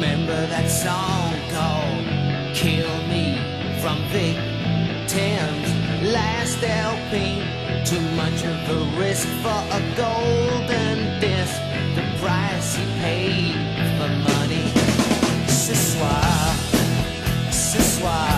remember that song called Kill Me from Vic Tim's last LP. Too much of a risk for a golden disc. The price he paid for money. Ce soir, ce soir.